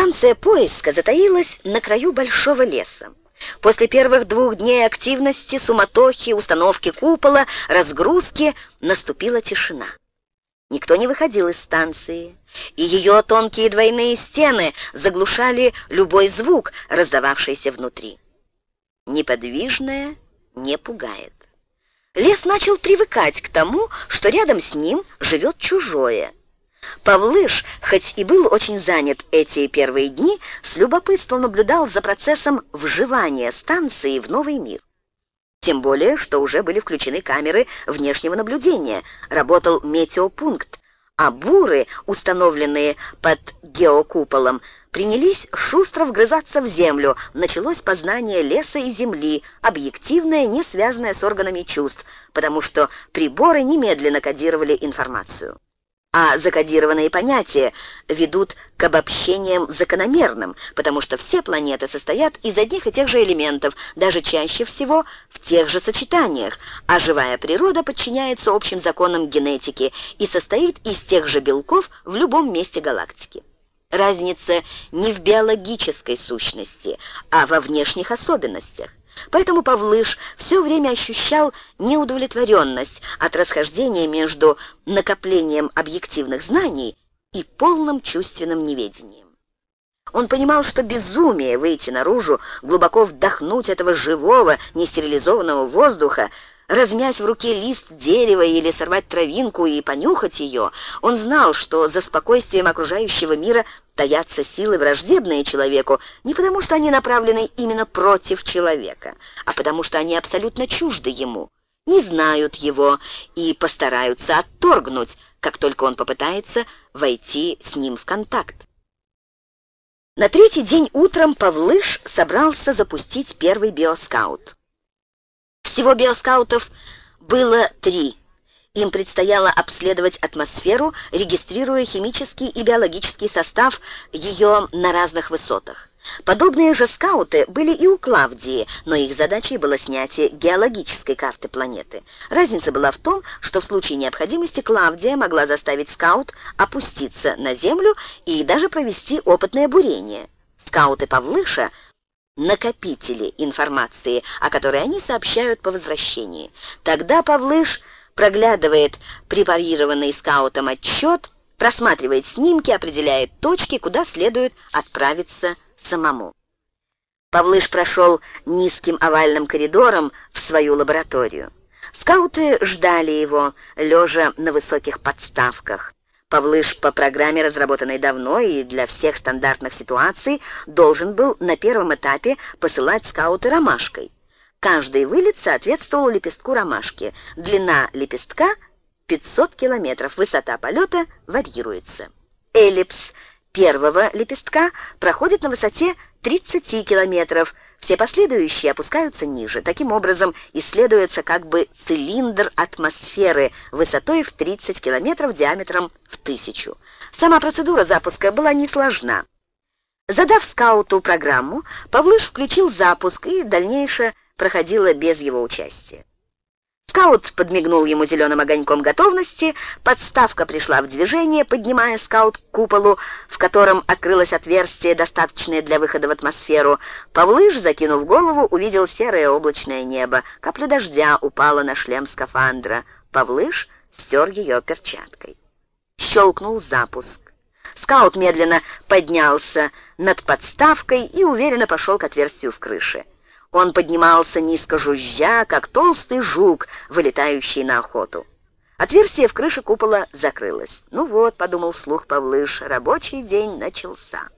Станция поиска затаилась на краю большого леса. После первых двух дней активности, суматохи, установки купола, разгрузки наступила тишина. Никто не выходил из станции, и ее тонкие двойные стены заглушали любой звук, раздававшийся внутри. Неподвижное не пугает. Лес начал привыкать к тому, что рядом с ним живет чужое. Павлыш, хоть и был очень занят эти первые дни, с любопытством наблюдал за процессом вживания станции в новый мир. Тем более, что уже были включены камеры внешнего наблюдения, работал метеопункт, а буры, установленные под геокуполом, принялись шустро вгрызаться в землю. Началось познание леса и земли, объективное, не связанное с органами чувств, потому что приборы немедленно кодировали информацию а закодированные понятия ведут к обобщениям закономерным, потому что все планеты состоят из одних и тех же элементов, даже чаще всего в тех же сочетаниях, а живая природа подчиняется общим законам генетики и состоит из тех же белков в любом месте галактики. Разница не в биологической сущности, а во внешних особенностях. Поэтому Павлыш все время ощущал неудовлетворенность от расхождения между накоплением объективных знаний и полным чувственным неведением. Он понимал, что безумие выйти наружу, глубоко вдохнуть этого живого, нестерилизованного воздуха, размять в руке лист дерева или сорвать травинку и понюхать ее, он знал, что за спокойствием окружающего мира таятся силы, враждебные человеку, не потому что они направлены именно против человека, а потому что они абсолютно чужды ему, не знают его и постараются отторгнуть, как только он попытается войти с ним в контакт. На третий день утром Павлыш собрался запустить первый биоскаут. Всего биоскаутов было три — им предстояло обследовать атмосферу, регистрируя химический и биологический состав ее на разных высотах. Подобные же скауты были и у Клавдии, но их задачей было снятие геологической карты планеты. Разница была в том, что в случае необходимости Клавдия могла заставить скаут опуститься на Землю и даже провести опытное бурение. Скауты Павлыша накопители информации, о которой они сообщают по возвращении. Тогда Павлыш проглядывает препарированный скаутом отчет, просматривает снимки, определяет точки, куда следует отправиться самому. Павлыш прошел низким овальным коридором в свою лабораторию. Скауты ждали его, лежа на высоких подставках. Павлыш по программе, разработанной давно и для всех стандартных ситуаций, должен был на первом этапе посылать скауты ромашкой. Каждый вылет соответствовал лепестку ромашки. Длина лепестка 500 километров, высота полета варьируется. Эллипс первого лепестка проходит на высоте 30 километров, все последующие опускаются ниже. Таким образом, исследуется как бы цилиндр атмосферы высотой в 30 километров, диаметром в тысячу. Сама процедура запуска была несложна. Задав скауту программу, Павлыш включил запуск и дальнейшее проходила без его участия. Скаут подмигнул ему зеленым огоньком готовности, подставка пришла в движение, поднимая скаут к куполу, в котором открылось отверстие, достаточное для выхода в атмосферу. Павлыш, закинув голову, увидел серое облачное небо. Капля дождя упала на шлем скафандра. Павлыш стер ее перчаткой. Щелкнул запуск. Скаут медленно поднялся над подставкой и уверенно пошел к отверстию в крыше. Он поднимался низко жужжа, как толстый жук, вылетающий на охоту. Отверстие в крыше купола закрылось. «Ну вот», — подумал вслух Павлыш, — «рабочий день начался».